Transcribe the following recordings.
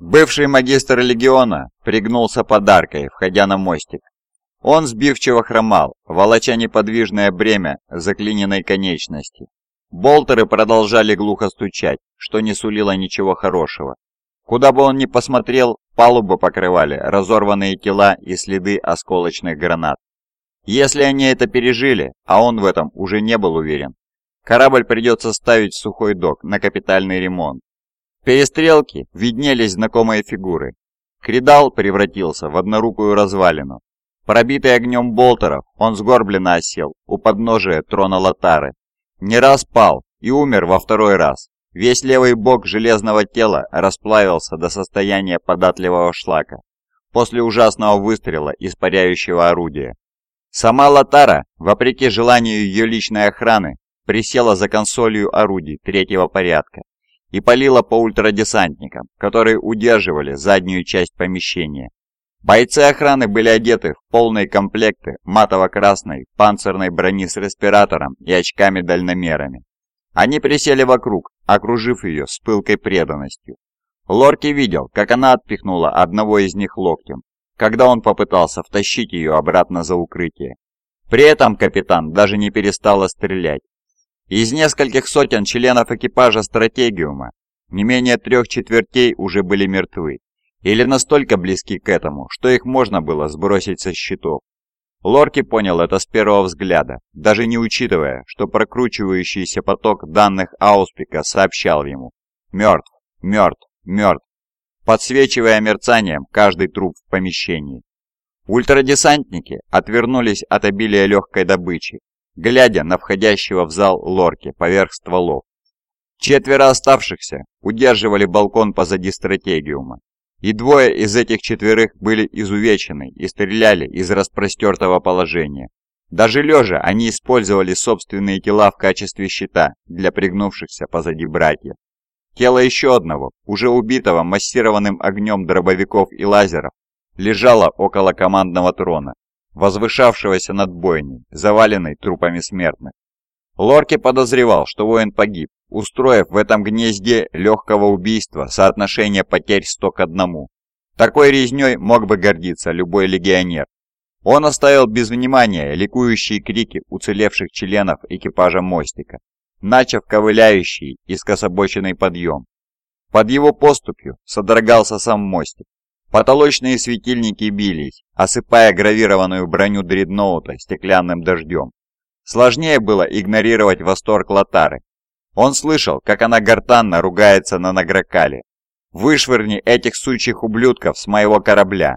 Бывший магистр легиона пригнулся подаркой, входя на мостик. Он сбивчиво хромал, волоча неподвижное бремя заклиненной конечности. Болтеры продолжали глухо стучать, что не сулило ничего хорошего. Куда бы он ни посмотрел, палубы покрывали разорванные тела и следы осколочных гранат. Если они это пережили, а он в этом уже не был уверен, корабль придется ставить в сухой док на капитальный ремонт. В перестрелке виднелись знакомые фигуры. Кридал превратился в однорукую развалину, Пробитый огнем болтеров, он сгорбленно осел у подножия трона Латары. Не раз пал и умер во второй раз. Весь левый бок железного тела расплавился до состояния податливого шлака после ужасного выстрела испаряющего орудия. Сама Латара, вопреки желанию ее личной охраны, присела за консолью орудий третьего порядка и полила по ультрадесантникам, которые удерживали заднюю часть помещения. Бойцы охраны были одеты в полные комплекты матово-красной панцирной брони с респиратором и очками-дальномерами. Они присели вокруг, окружив ее с пылкой преданностью. Лорки видел, как она отпихнула одного из них локтем, когда он попытался втащить ее обратно за укрытие. При этом капитан даже не перестала стрелять. Из нескольких сотен членов экипажа «Стратегиума» не менее трех четвертей уже были мертвы, или настолько близки к этому, что их можно было сбросить со счетов. Лорки понял это с первого взгляда, даже не учитывая, что прокручивающийся поток данных Ауспика сообщал ему «Мертв, мертв, мертв», подсвечивая мерцанием каждый труп в помещении. Ультрадесантники отвернулись от обилия легкой добычи, глядя на входящего в зал Лорки поверх стволов. Четверо оставшихся удерживали балкон позади стратегиума, и двое из этих четверых были изувечены и стреляли из распростертого положения. Даже лежа они использовали собственные тела в качестве щита для пригнувшихся позади братьев. Тело еще одного, уже убитого массированным огнем дробовиков и лазеров, лежало около командного трона, возвышавшегося над бойней, заваленной трупами смертных. Лорки подозревал, что воин погиб, устроив в этом гнезде легкого убийства соотношение потерь 100 к 1. Такой резней мог бы гордиться любой легионер. Он оставил без внимания ликующие крики уцелевших членов экипажа мостика, начав ковыляющий и скособоченный подъем. Под его поступью содрогался сам мостик. Потолочные светильники бились, осыпая гравированную броню дредноута стеклянным дождем. Сложнее было игнорировать восторг Латары, он слышал, как она гортанно ругается на Награкале. «Вышвырни этих сучьих ублюдков с моего корабля!»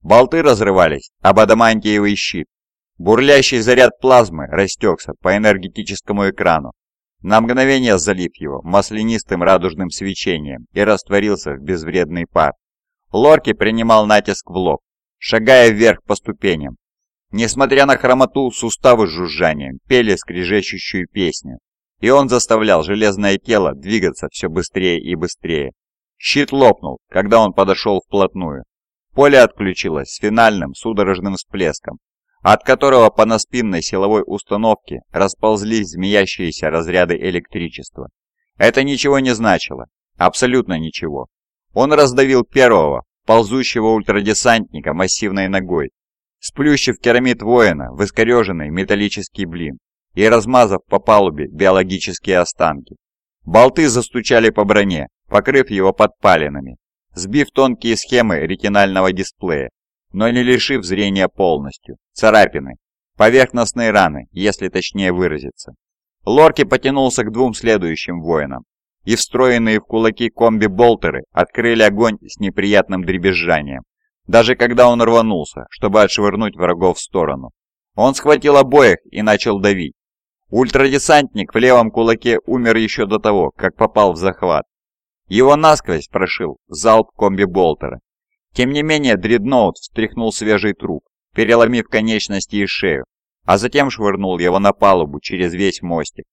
Болты разрывались об адамантиевый щит. Бурлящий заряд плазмы растекся по энергетическому экрану, на мгновение залив его маслянистым радужным свечением и растворился в безвредный пар. Лорки принимал натиск в лоб, шагая вверх по ступеням. Несмотря на хромоту, суставы с жужжанием пели скрежещущую песню и он заставлял железное тело двигаться все быстрее и быстрее. Щит лопнул, когда он подошел вплотную. Поле отключилось с финальным судорожным всплеском, от которого по наспинной силовой установке расползлись змеящиеся разряды электричества. Это ничего не значило, абсолютно ничего. Он раздавил первого, ползущего ультрадесантника массивной ногой, сплющив керамид воина в искореженный металлический блин и размазав по палубе биологические останки. Болты застучали по броне, покрыв его подпалинами, сбив тонкие схемы ретинального дисплея, но не лишив зрения полностью. Царапины, поверхностные раны, если точнее выразиться. Лорки потянулся к двум следующим воинам, и встроенные в кулаки комби-болтеры открыли огонь с неприятным дребезжанием, даже когда он рванулся, чтобы отшвырнуть врагов в сторону. Он схватил обоих и начал давить, Ультрадесантник в левом кулаке умер еще до того, как попал в захват. Его насквозь прошил залп комби-болтера. Тем не менее, дредноут встряхнул свежий труп, переломив конечности и шею, а затем швырнул его на палубу через весь мостик.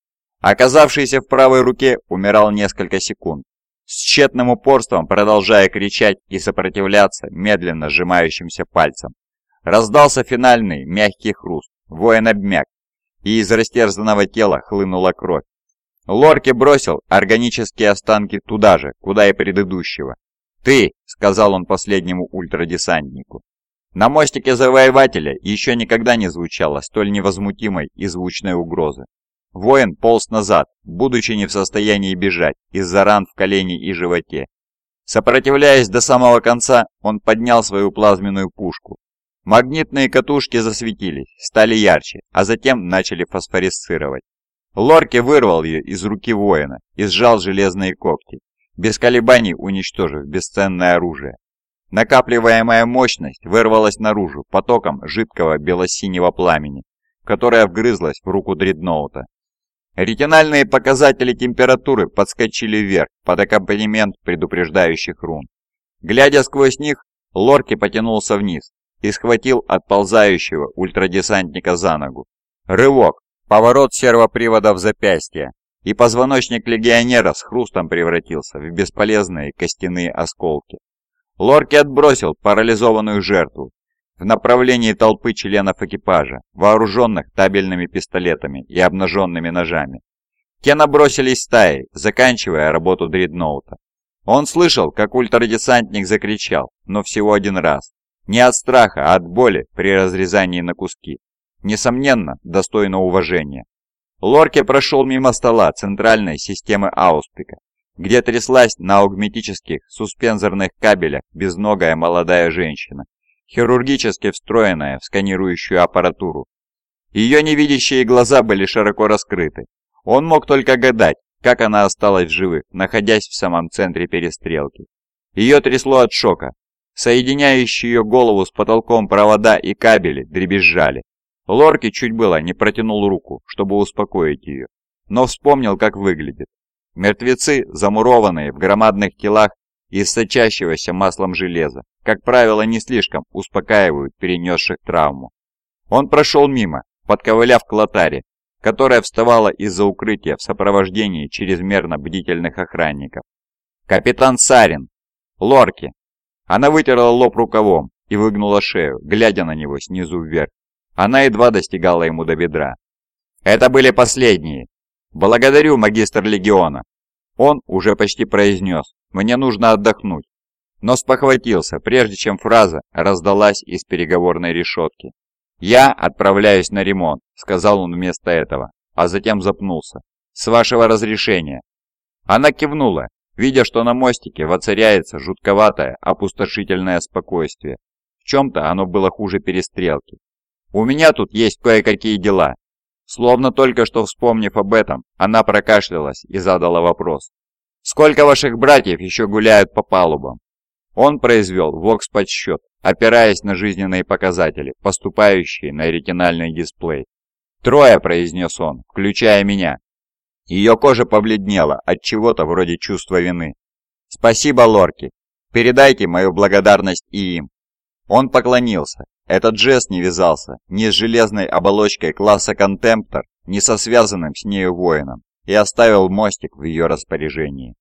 Оказавшийся в правой руке умирал несколько секунд, с тщетным упорством продолжая кричать и сопротивляться медленно сжимающимся пальцем. Раздался финальный мягкий хруст, воин обмяк, и из растерзанного тела хлынула кровь. Лорки бросил органические останки туда же, куда и предыдущего. «Ты!» — сказал он последнему ультрадесантнику. На мостике завоевателя еще никогда не звучало столь невозмутимой и звучной угрозы. Воин полз назад, будучи не в состоянии бежать из-за ран в колене и животе. Сопротивляясь до самого конца, он поднял свою плазменную пушку. Магнитные катушки засветились, стали ярче, а затем начали фосфорисцировать. Лорки вырвал ее из руки воина и сжал железные когти, без колебаний уничтожив бесценное оружие. Накапливаемая мощность вырвалась наружу потоком жидкого бело-синего пламени, которое вгрызлось в руку дредноута. Ретинальные показатели температуры подскочили вверх под аккомпанемент предупреждающих рун. Глядя сквозь них, Лорки потянулся вниз и схватил отползающего ультрадесантника за ногу. Рывок, поворот сервопривода в запястье, и позвоночник легионера с хрустом превратился в бесполезные костяные осколки. Лорки отбросил парализованную жертву в направлении толпы членов экипажа, вооруженных табельными пистолетами и обнаженными ножами. Те набросились стаей, заканчивая работу дредноута. Он слышал, как ультрадесантник закричал, но всего один раз. Не от страха, а от боли при разрезании на куски. Несомненно, достойно уважения. Лорке прошел мимо стола центральной системы Ауспика, где тряслась на аугметических суспензорных кабелях безногая молодая женщина, хирургически встроенная в сканирующую аппаратуру. Ее невидящие глаза были широко раскрыты. Он мог только гадать, как она осталась в живых, находясь в самом центре перестрелки. Ее трясло от шока. Соединяющие ее голову с потолком провода и кабели дребезжали. Лорки чуть было не протянул руку, чтобы успокоить ее, но вспомнил, как выглядит. Мертвецы, замурованные в громадных телах из сочащегося маслом железа, как правило, не слишком успокаивают перенесших травму. Он прошел мимо, подковыляв к лотаре, которая вставала из-за укрытия в сопровождении чрезмерно бдительных охранников. «Капитан Сарин!» «Лорки!» Она вытерла лоб рукавом и выгнула шею, глядя на него снизу вверх. Она едва достигала ему до бедра. «Это были последние. Благодарю, магистр легиона!» Он уже почти произнес «Мне нужно отдохнуть», но спохватился, прежде чем фраза раздалась из переговорной решетки. «Я отправляюсь на ремонт», — сказал он вместо этого, а затем запнулся. «С вашего разрешения». Она кивнула, видя, что на мостике воцаряется жутковатое, опустошительное спокойствие. В чем-то оно было хуже перестрелки. «У меня тут есть кое-какие дела». Словно только что вспомнив об этом, она прокашлялась и задала вопрос. «Сколько ваших братьев еще гуляют по палубам?» Он произвел вокс-подсчет, опираясь на жизненные показатели, поступающие на ретинальный дисплей. «Трое», — произнес он, включая меня. Ее кожа побледнела от чего-то вроде чувства вины. «Спасибо, Лорки. Передайте мою благодарность и им». Он поклонился, этот жест не вязался ни с железной оболочкой класса Контемптор, ни со связанным с нею воином, и оставил мостик в ее распоряжении.